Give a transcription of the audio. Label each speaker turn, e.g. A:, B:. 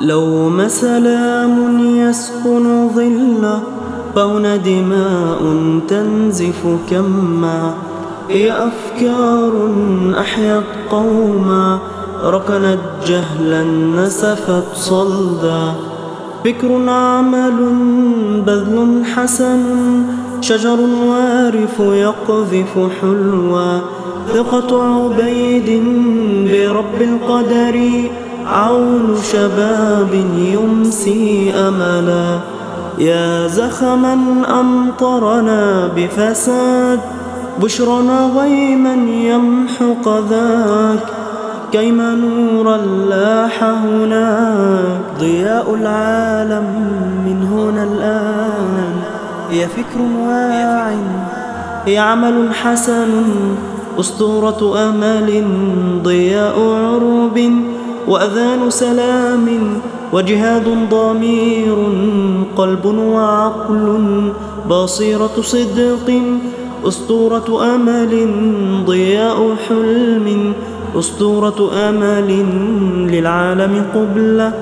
A: لوم سلام يسكن ظله فهنا دماء تنزف كما. هي أفكار أحيت قوما ركنت جهلا نسفت صلدا. فكر عمل بذل حسن شجر وارف يقذف حلوا. ثقة عبيد برب القدر عون شباب يمسي أملا. يا زخما أمطرنا بفساد بشرنا غيما يمحق ذاك. كيما نورا لاح هناك ضياء العالم من هنا الآن. هي فكر واع هي عمل حسن أسطورة أمل ضياء عروب. وأذان سلام وجهاد ضمير قلب وعقل بصيرة صدق أسطورة أمل ضياء حلم أسطورة أمل للعالم قبلة